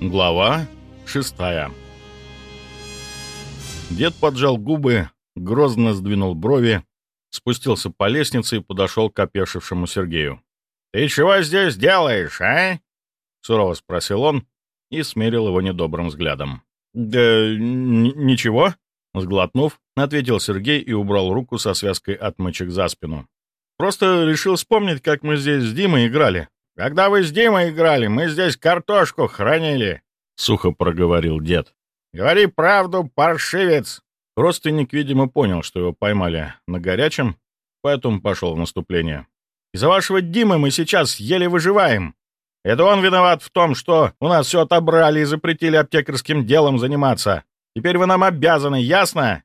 Глава шестая Дед поджал губы, грозно сдвинул брови, спустился по лестнице и подошел к опешившему Сергею. «Ты чего здесь делаешь, а?» — сурово спросил он и смерил его недобрым взглядом. «Да ничего», — сглотнув, ответил Сергей и убрал руку со связкой отмычек за спину. «Просто решил вспомнить, как мы здесь с Димой играли». «Когда вы с Димой играли, мы здесь картошку хранили», — сухо проговорил дед. «Говори правду, паршивец!» Родственник, видимо, понял, что его поймали на горячем, поэтому пошел в наступление. «Из-за вашего Димы мы сейчас еле выживаем. Это он виноват в том, что у нас все отобрали и запретили аптекарским делом заниматься. Теперь вы нам обязаны, ясно?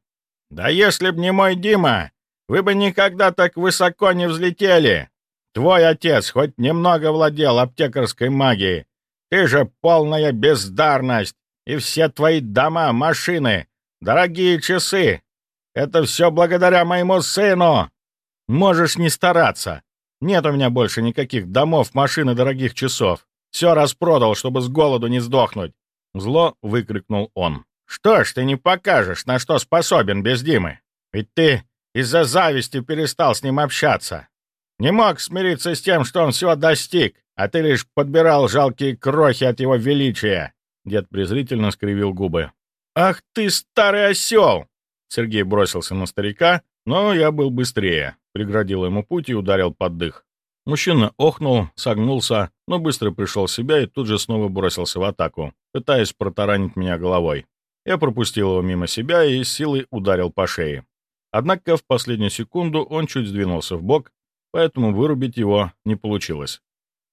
Да если б не мой Дима, вы бы никогда так высоко не взлетели. Твой отец хоть немного владел аптекарской магией. Ты же полная бездарность. И все твои дома, машины, дорогие часы. Это все благодаря моему сыну. Можешь не стараться. Нет у меня больше никаких домов, машин и дорогих часов. Все распродал, чтобы с голоду не сдохнуть. Зло выкрикнул он. Что ж ты не покажешь, на что способен без Димы? Ведь ты из-за зависти перестал с ним общаться. Не мог смириться с тем, что он всего достиг, а ты лишь подбирал жалкие крохи от его величия!» Дед презрительно скривил губы. «Ах ты, старый осел!» Сергей бросился на старика, но я был быстрее, преградил ему путь и ударил под дых. Мужчина охнул, согнулся, но быстро пришел в себя и тут же снова бросился в атаку, пытаясь протаранить меня головой. Я пропустил его мимо себя и силой ударил по шее. Однако в последнюю секунду он чуть сдвинулся в бок поэтому вырубить его не получилось.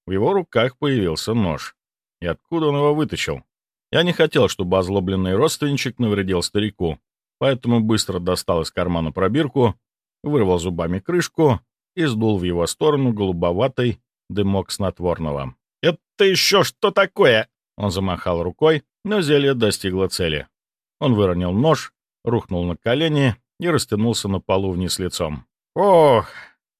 В его руках появился нож. И откуда он его вытащил? Я не хотел, чтобы озлобленный родственничек навредил старику, поэтому быстро достал из кармана пробирку, вырвал зубами крышку и сдул в его сторону голубоватый дымок снотворного. «Это еще что такое?» Он замахал рукой, но зелье достигло цели. Он выронил нож, рухнул на колени и растянулся на полу вниз лицом. «Ох,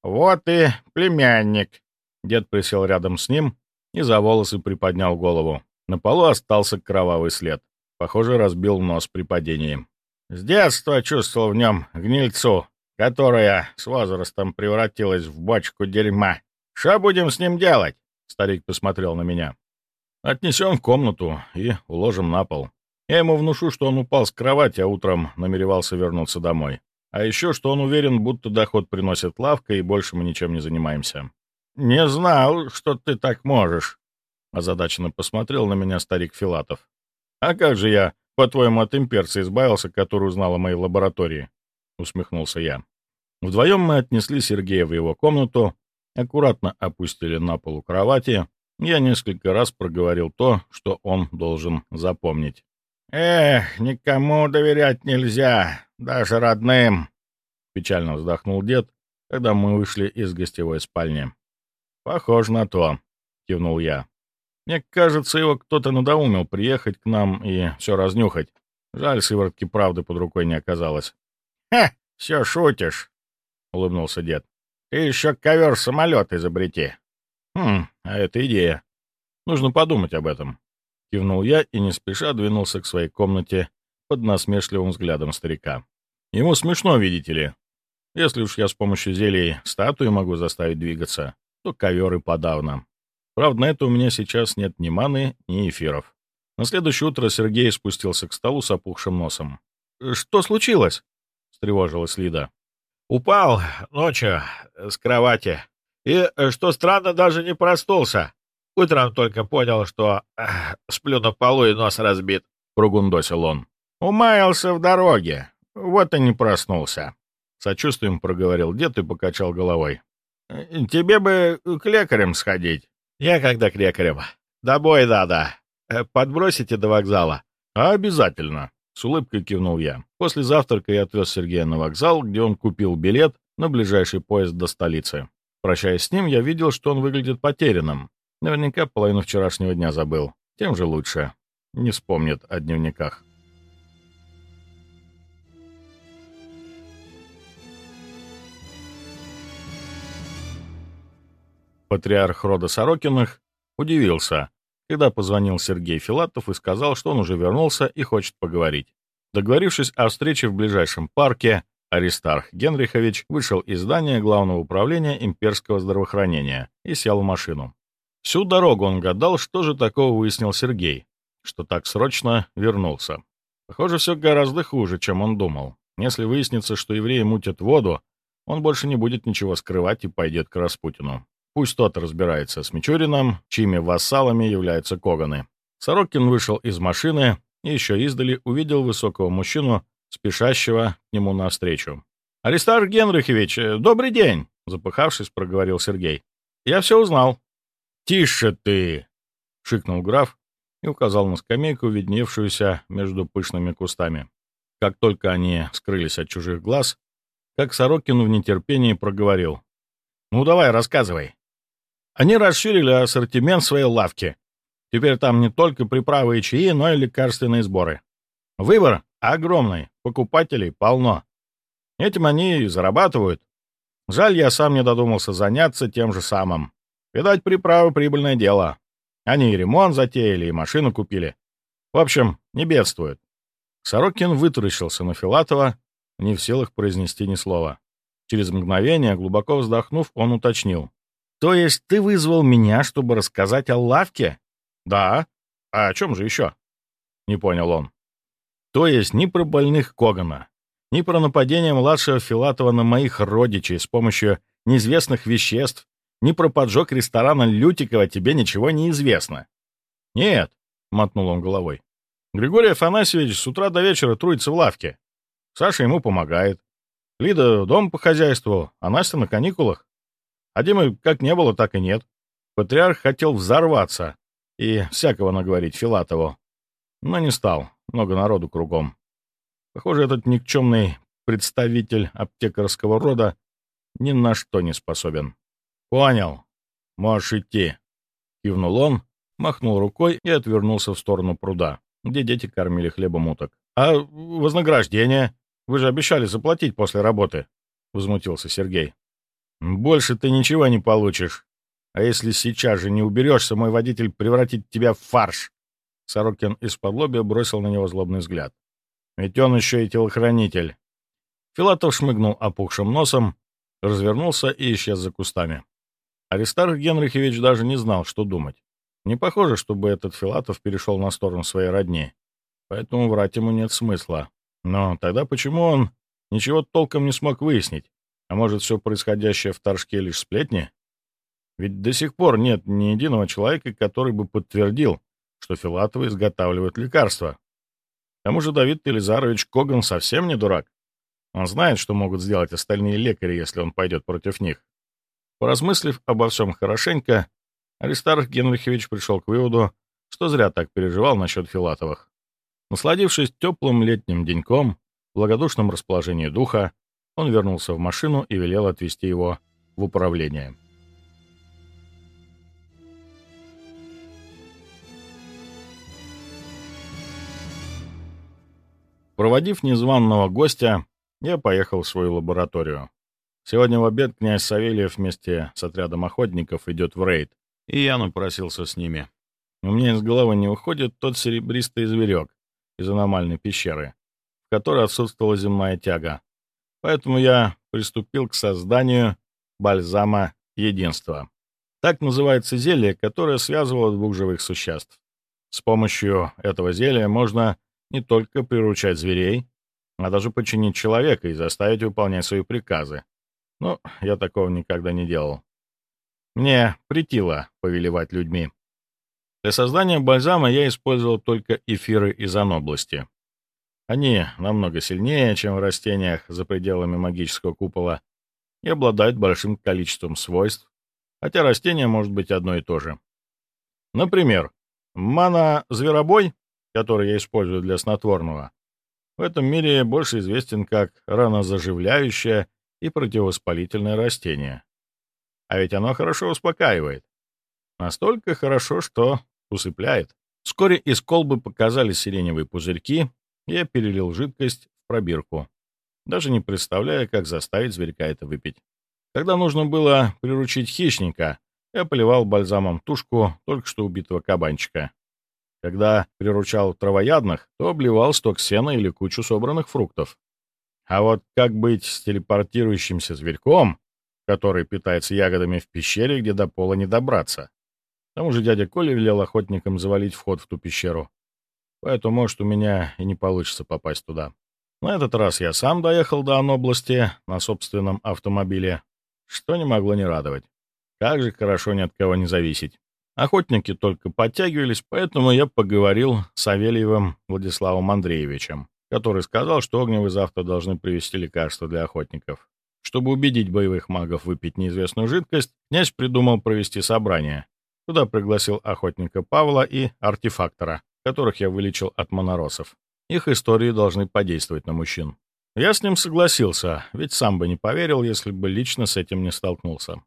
«Вот и племянник!» Дед присел рядом с ним и за волосы приподнял голову. На полу остался кровавый след. Похоже, разбил нос при падении. С детства чувствовал в нем гнильцу, которая с возрастом превратилась в бочку дерьма. «Что будем с ним делать?» Старик посмотрел на меня. «Отнесем в комнату и уложим на пол. Я ему внушу, что он упал с кровати, а утром намеревался вернуться домой. А еще, что он уверен, будто доход приносит лавка, и больше мы ничем не занимаемся. «Не знал, что ты так можешь», — озадаченно посмотрел на меня старик Филатов. «А как же я, по-твоему, от имперца избавился, который узнал о моей лаборатории?» — усмехнулся я. Вдвоем мы отнесли Сергея в его комнату, аккуратно опустили на полу кровати. Я несколько раз проговорил то, что он должен запомнить. «Эх, никому доверять нельзя, даже родным!» Печально вздохнул дед, когда мы вышли из гостевой спальни. «Похоже на то», — кивнул я. «Мне кажется, его кто-то надоумил приехать к нам и все разнюхать. Жаль, сыворотки правды под рукой не оказалось». «Ха, все шутишь», — улыбнулся дед. «Ты еще ковер-самолет изобрети». «Хм, а это идея. Нужно подумать об этом». Кивнул я и не спеша двинулся к своей комнате под насмешливым взглядом старика. Ему смешно, видите ли. Если уж я с помощью зелий статуи могу заставить двигаться, то ковер и подавно. Правда, на это у меня сейчас нет ни маны, ни эфиров. На следующее утро Сергей спустился к столу с опухшим носом. «Что случилось?» — встревожилась Лида. «Упал ночью с кровати. И, что странно, даже не проснулся. Утром только понял, что э, сплю на полу и нос разбит», — прогундосил он. «Умаялся в дороге. Вот и не проснулся», — сочувствием проговорил дед и покачал головой. «Тебе бы к лекарям сходить». «Я когда к лекарям? Домой надо. Э, подбросите до вокзала?» «Обязательно», — с улыбкой кивнул я. После завтрака я отвез Сергея на вокзал, где он купил билет на ближайший поезд до столицы. Прощаясь с ним, я видел, что он выглядит потерянным. Наверняка половину вчерашнего дня забыл. Тем же лучше. Не вспомнит о дневниках. Патриарх рода Сорокиных удивился, когда позвонил Сергей Филатов и сказал, что он уже вернулся и хочет поговорить. Договорившись о встрече в ближайшем парке, Аристарх Генрихович вышел из здания Главного управления имперского здравоохранения и сел в машину. Всю дорогу он гадал, что же такого выяснил Сергей, что так срочно вернулся. Похоже, все гораздо хуже, чем он думал. Если выяснится, что евреи мутят воду, он больше не будет ничего скрывать и пойдет к Распутину. Пусть тот разбирается с Мичурином, чьими вассалами являются Коганы. Сорокин вышел из машины и еще издали увидел высокого мужчину, спешащего к нему навстречу. «Аристарх Генрихович, э, добрый день!» — запыхавшись, проговорил Сергей. «Я все узнал». «Тише ты!» — шикнул граф и указал на скамейку, видневшуюся между пышными кустами. Как только они скрылись от чужих глаз, как Сорокин в нетерпении проговорил. «Ну давай, рассказывай». Они расширили ассортимент своей лавки. Теперь там не только приправы и чаи, но и лекарственные сборы. Выбор огромный, покупателей полно. Этим они и зарабатывают. Жаль, я сам не додумался заняться тем же самым. Видать, приправы — прибыльное дело. Они и ремонт затеяли, и машину купили. В общем, не бедствуют. Сорокин вытаращился на Филатова, не в силах произнести ни слова. Через мгновение, глубоко вздохнув, он уточнил. «То есть ты вызвал меня, чтобы рассказать о лавке?» «Да. А о чем же еще?» Не понял он. «То есть ни про больных Когана, ни про нападение младшего Филатова на моих родичей с помощью неизвестных веществ, ни про поджог ресторана Лютикова тебе ничего не известно?» «Нет», — мотнул он головой. «Григорий Афанасьевич с утра до вечера труется в лавке. Саша ему помогает. Лида дом по хозяйству, а Настя на каникулах. А Димы как не было, так и нет. Патриарх хотел взорваться и всякого наговорить Филатову, но не стал, много народу кругом. Похоже, этот никчемный представитель аптекарского рода ни на что не способен. «Понял. Можешь идти», — кивнул он, махнул рукой и отвернулся в сторону пруда, где дети кормили хлебом уток. «А вознаграждение? Вы же обещали заплатить после работы», — возмутился Сергей. «Больше ты ничего не получишь. А если сейчас же не уберешься, мой водитель превратит тебя в фарш!» Сорокин из-под лобья бросил на него злобный взгляд. «Ведь он еще и телохранитель». Филатов шмыгнул опухшим носом, развернулся и исчез за кустами. Аристарх Генрихович даже не знал, что думать. Не похоже, чтобы этот Филатов перешел на сторону своей родни, поэтому врать ему нет смысла. Но тогда почему он ничего толком не смог выяснить? А может, все происходящее в Торжке лишь сплетни? Ведь до сих пор нет ни единого человека, который бы подтвердил, что Филатовы изготавливают лекарства. К тому же Давид Елизарович Коган совсем не дурак. Он знает, что могут сделать остальные лекари, если он пойдет против них. Поразмыслив обо всем хорошенько, Аристарх Генрихович пришел к выводу, что зря так переживал насчет Филатовых. Насладившись теплым летним деньком, благодушным расположением духа, он вернулся в машину и велел отвезти его в управление. Проводив незваного гостя, я поехал в свою лабораторию. Сегодня в обед князь Савельев вместе с отрядом охотников идет в рейд, и я напросился с ними. У меня из головы не уходит тот серебристый зверек из аномальной пещеры, в которой отсутствовала земная тяга. Поэтому я приступил к созданию бальзама единства. Так называется зелье, которое связывало двух живых существ. С помощью этого зелья можно не только приручать зверей, а даже подчинить человека и заставить выполнять свои приказы. Но я такого никогда не делал. Мне притило повелевать людьми. Для создания бальзама я использовал только эфиры из анобласти. Они намного сильнее, чем в растениях за пределами магического купола, и обладают большим количеством свойств, хотя растение может быть одно и то же. Например, мана-зверобой, который я использую для снотворного, в этом мире больше известен как ранозаживляющее и противовоспалительное растение. А ведь оно хорошо успокаивает. Настолько хорошо, что усыпляет. Вскоре из колбы показались сиреневые пузырьки, я перелил жидкость в пробирку, даже не представляя, как заставить зверька это выпить. Когда нужно было приручить хищника, я поливал бальзамом тушку только что убитого кабанчика. Когда приручал травоядных, то обливал сток сена или кучу собранных фруктов. А вот как быть с телепортирующимся зверьком, который питается ягодами в пещере, где до пола не добраться? К тому же дядя Коля велел охотникам завалить вход в ту пещеру. Поэтому, может, у меня и не получится попасть туда. На этот раз я сам доехал до Анобласти на собственном автомобиле, что не могло не радовать. Как же хорошо ни от кого не зависеть. Охотники только подтягивались, поэтому я поговорил с Савельевым Владиславом Андреевичем, который сказал, что Огневы завтра должны привезти лекарства для охотников. Чтобы убедить боевых магов выпить неизвестную жидкость, князь придумал провести собрание, куда пригласил охотника Павла и артефактора, которых я вылечил от моноросов. Их истории должны подействовать на мужчин. Я с ним согласился, ведь сам бы не поверил, если бы лично с этим не столкнулся.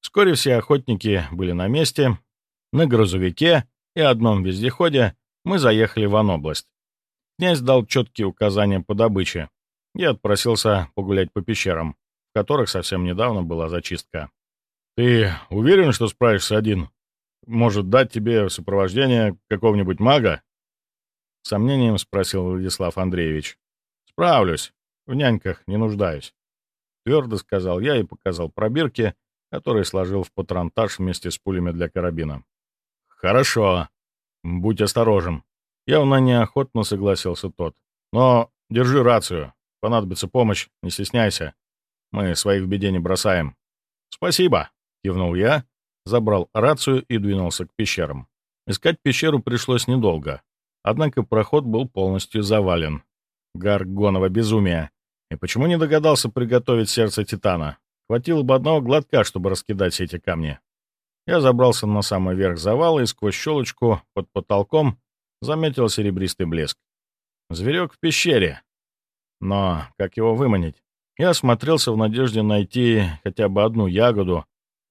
Вскоре все охотники были на месте, на грузовике и одном вездеходе мы заехали в Анобласть. Князь дал четкие указания по добыче и отпросился погулять по пещерам, в которых совсем недавно была зачистка. «Ты уверен, что справишься один? Может, дать тебе сопровождение какого-нибудь мага?» Сомнением спросил Владислав Андреевич. «Справлюсь. В няньках не нуждаюсь», — твердо сказал я и показал пробирки, которые сложил в патронтаж вместе с пулями для карабина. «Хорошо. Будь осторожен». Явно неохотно согласился тот. «Но держи рацию. Понадобится помощь, не стесняйся. Мы своих в беде не бросаем». «Спасибо», — кивнул я, забрал рацию и двинулся к пещерам. Искать пещеру пришлось недолго. Однако проход был полностью завален. Гаргоново безумие. И почему не догадался приготовить сердце Титана? Хватило бы одного глотка, чтобы раскидать все эти камни. Я забрался на самый верх завала и сквозь щелочку под потолком заметил серебристый блеск. Зверек в пещере. Но как его выманить? Я осмотрелся в надежде найти хотя бы одну ягоду,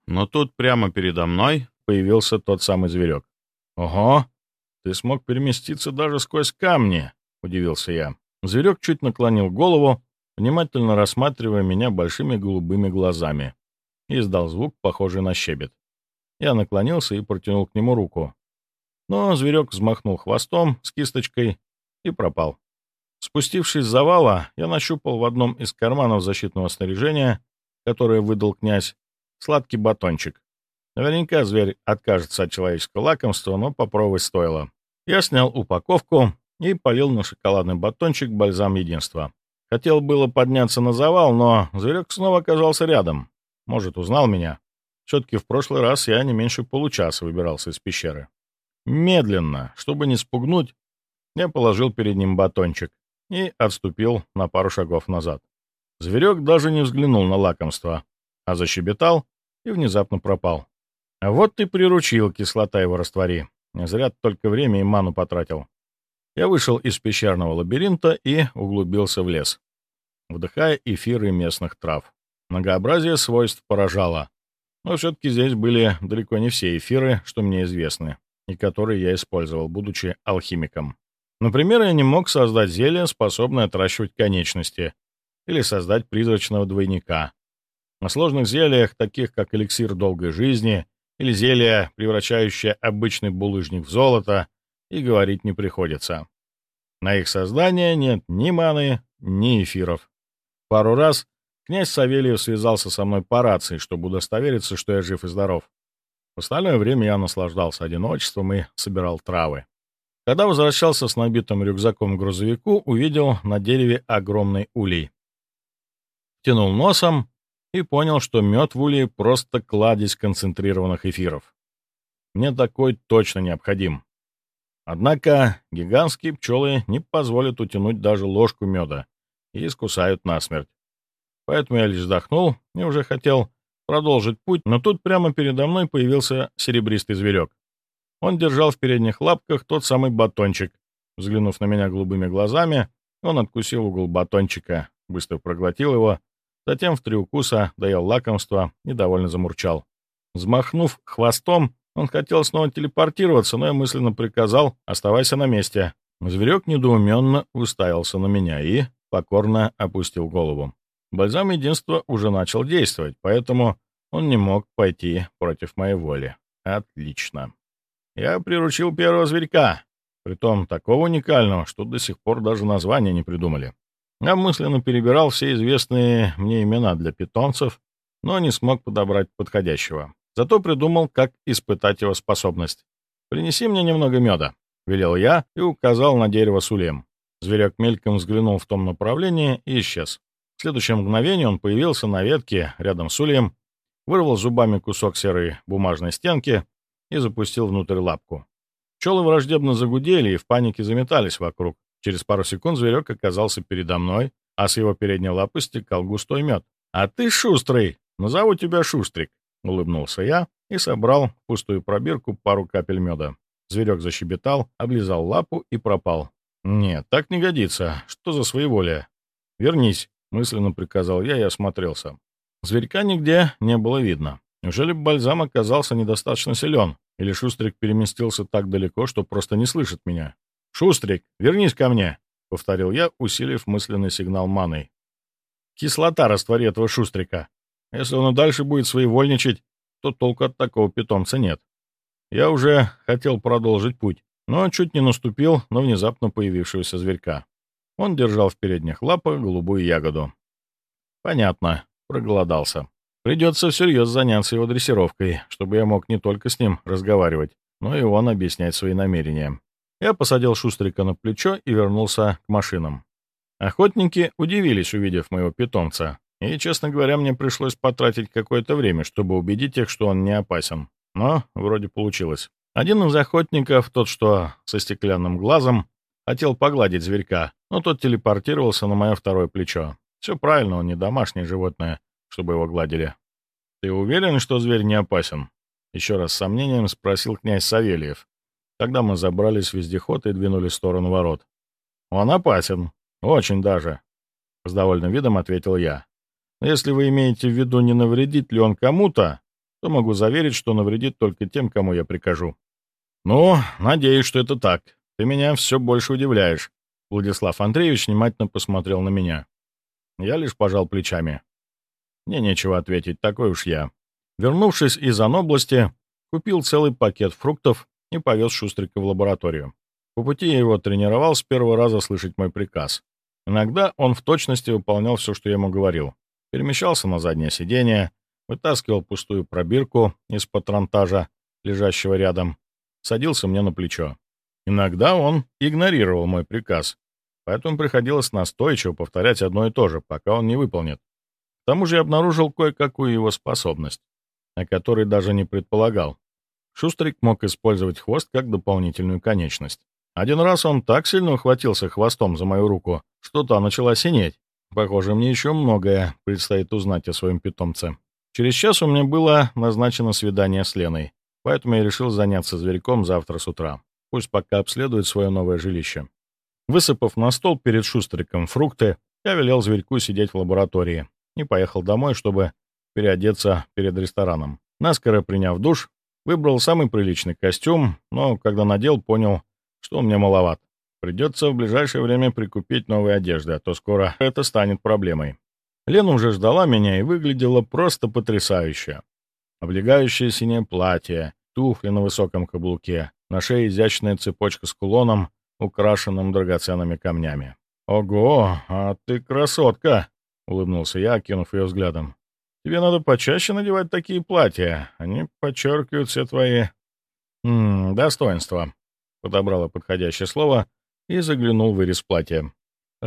но тут прямо передо мной появился тот самый зверек. «Ого! Ты смог переместиться даже сквозь камни!» — удивился я. Зверек чуть наклонил голову, внимательно рассматривая меня большими голубыми глазами, и издал звук, похожий на щебет. Я наклонился и протянул к нему руку. Но зверек взмахнул хвостом с кисточкой и пропал. Спустившись с завала, я нащупал в одном из карманов защитного снаряжения, которое выдал князь, сладкий батончик. Наверняка зверь откажется от человеческого лакомства, но попробовать стоило. Я снял упаковку и полил на шоколадный батончик бальзам единства. Хотел было подняться на завал, но зверек снова оказался рядом. Может, узнал меня. Все-таки в прошлый раз я не меньше получаса выбирался из пещеры. Медленно, чтобы не спугнуть, я положил перед ним батончик и отступил на пару шагов назад. Зверек даже не взглянул на лакомство, а защебетал и внезапно пропал. Вот ты приручил, кислота его раствори. Зря только время и ману потратил. Я вышел из пещерного лабиринта и углубился в лес, вдыхая эфиры местных трав. Многообразие свойств поражало. Но все-таки здесь были далеко не все эфиры, что мне известны, и которые я использовал, будучи алхимиком. Например, я не мог создать зелье, способное отращивать конечности, или создать призрачного двойника. На сложных зельях, таких как эликсир долгой жизни или зелье, превращающее обычный булыжник в золото, и говорить не приходится. На их создание нет ни маны, ни эфиров. Пару раз Князь Савельев связался со мной по рации, чтобы удостовериться, что я жив и здоров. В остальное время я наслаждался одиночеством и собирал травы. Когда возвращался с набитым рюкзаком к грузовику, увидел на дереве огромный улей. Тянул носом и понял, что мед в улей просто кладезь концентрированных эфиров. Мне такой точно необходим. Однако гигантские пчелы не позволят утянуть даже ложку меда и искусают насмерть. Поэтому я лишь вздохнул и уже хотел продолжить путь, но тут прямо передо мной появился серебристый зверек. Он держал в передних лапках тот самый батончик. Взглянув на меня голубыми глазами, он откусил угол батончика, быстро проглотил его, затем в три укуса доел лакомство и довольно замурчал. Взмахнув хвостом, он хотел снова телепортироваться, но я мысленно приказал «оставайся на месте». Зверек недоуменно уставился на меня и покорно опустил голову. Бальзам единства уже начал действовать, поэтому Он не мог пойти против моей воли. Отлично. Я приручил первого зверька, притом такого уникального, что до сих пор даже названия не придумали. Я мысленно перебирал все известные мне имена для питомцев, но не смог подобрать подходящего. Зато придумал, как испытать его способность. «Принеси мне немного меда», — велел я и указал на дерево с ульем. Зверек мельком взглянул в том направлении и исчез. В следующее мгновение он появился на ветке рядом с ульем, вырвал зубами кусок серой бумажной стенки и запустил внутрь лапку. Пчелы враждебно загудели и в панике заметались вокруг. Через пару секунд зверек оказался передо мной, а с его передней лапы стекал густой мед. «А ты шустрый! Назову тебя Шустрик!» — улыбнулся я и собрал в пустую пробирку пару капель меда. Зверек защебетал, облизал лапу и пропал. «Нет, так не годится. Что за своеволие?» «Вернись», — мысленно приказал я и осмотрелся. Зверька нигде не было видно. Неужели бальзам оказался недостаточно силен? Или Шустрик переместился так далеко, что просто не слышит меня? «Шустрик, вернись ко мне!» — повторил я, усилив мысленный сигнал маной. «Кислота раствори этого Шустрика. Если он и дальше будет своевольничать, то толку от такого питомца нет. Я уже хотел продолжить путь, но чуть не наступил на внезапно появившегося зверька. Он держал в передних лапах голубую ягоду. Понятно, проголодался. Придется всерьез заняться его дрессировкой, чтобы я мог не только с ним разговаривать, но и он объяснять свои намерения. Я посадил Шустрика на плечо и вернулся к машинам. Охотники удивились, увидев моего питомца, и, честно говоря, мне пришлось потратить какое-то время, чтобы убедить их, что он не опасен. Но вроде получилось. Один из охотников, тот, что со стеклянным глазом, хотел погладить зверька, но тот телепортировался на мое второе плечо. Все правильно, он не домашнее животное, чтобы его гладили. «Ты уверен, что зверь не опасен?» Еще раз с сомнением спросил князь Савельев. Тогда мы забрались в вездеход и двинули в сторону ворот. «Он опасен. Очень даже», — с довольным видом ответил я. «Но если вы имеете в виду, не навредит ли он кому-то, то могу заверить, что навредит только тем, кому я прикажу». «Ну, надеюсь, что это так. Ты меня все больше удивляешь». Владислав Андреевич внимательно посмотрел на меня. Я лишь пожал плечами. Мне нечего ответить, такой уж я. Вернувшись из Анобласти, купил целый пакет фруктов и повез Шустрика в лабораторию. По пути я его тренировал с первого раза слышать мой приказ. Иногда он в точности выполнял все, что я ему говорил. Перемещался на заднее сиденье, вытаскивал пустую пробирку из патронтажа, лежащего рядом, садился мне на плечо. Иногда он игнорировал мой приказ, поэтому приходилось настойчиво повторять одно и то же, пока он не выполнит. К тому же я обнаружил кое-какую его способность, о которой даже не предполагал. Шустрик мог использовать хвост как дополнительную конечность. Один раз он так сильно ухватился хвостом за мою руку, что та начала синеть. Похоже, мне еще многое предстоит узнать о своем питомце. Через час у меня было назначено свидание с Леной, поэтому я решил заняться зверьком завтра с утра. Пусть пока обследует свое новое жилище. Высыпав на стол перед Шустриком фрукты, я велел зверьку сидеть в лаборатории и поехал домой, чтобы переодеться перед рестораном. Наскоро приняв душ, выбрал самый приличный костюм, но когда надел, понял, что он мне маловат. Придется в ближайшее время прикупить новые одежды, а то скоро это станет проблемой. Лена уже ждала меня и выглядела просто потрясающе. Облегающее синее платье, туфли на высоком каблуке, на шее изящная цепочка с кулоном, украшенным драгоценными камнями. «Ого, а ты красотка!» — улыбнулся я, окинув ее взглядом. «Тебе надо почаще надевать такие платья. Они подчеркивают все твои... М -м, достоинства», — подобрала подходящее слово и заглянул в вырез платья.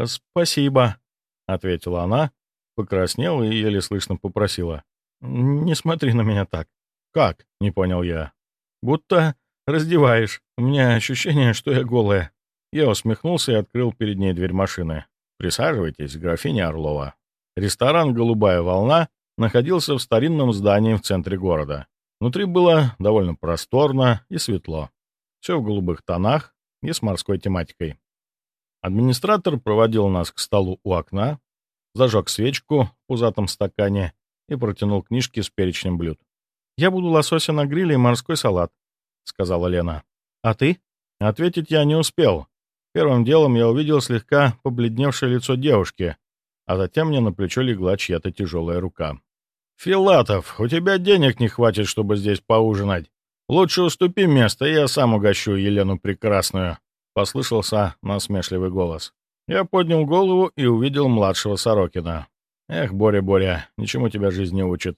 «Спасибо», — ответила она, покраснела и еле слышно попросила. «Не смотри на меня так». «Как?» — не понял я. «Будто раздеваешь. У меня ощущение, что я голая». Я усмехнулся и открыл перед ней дверь машины. «Присаживайтесь, графиня Орлова». Ресторан «Голубая волна» находился в старинном здании в центре города. Внутри было довольно просторно и светло. Все в голубых тонах и с морской тематикой. Администратор проводил нас к столу у окна, зажег свечку в пузатом стакане и протянул книжки с перечнем блюд. «Я буду лосося на гриле и морской салат», — сказала Лена. «А ты?» Ответить я не успел. Первым делом я увидел слегка побледневшее лицо девушки, а затем мне на плечо легла чья-то тяжелая рука. «Филатов, у тебя денег не хватит, чтобы здесь поужинать. Лучше уступи место, я сам угощу Елену Прекрасную», — послышался насмешливый голос. Я поднял голову и увидел младшего Сорокина. «Эх, Боря, Боря, ничему тебя жизнь не учит.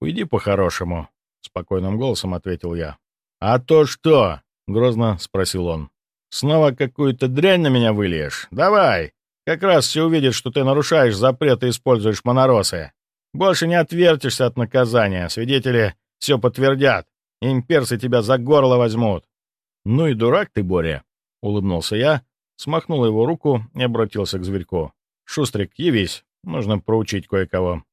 Уйди по-хорошему», — спокойным голосом ответил я. «А то что?» — грозно спросил он. «Снова какую-то дрянь на меня выльешь? Давай! Как раз все увидят, что ты нарушаешь запрет и используешь моноросы. Больше не отвертишься от наказания, свидетели все подтвердят. Имперцы тебя за горло возьмут». «Ну и дурак ты, Боря!» — улыбнулся я, смахнул его руку и обратился к зверьку. «Шустрик, явись, нужно проучить кое-кого».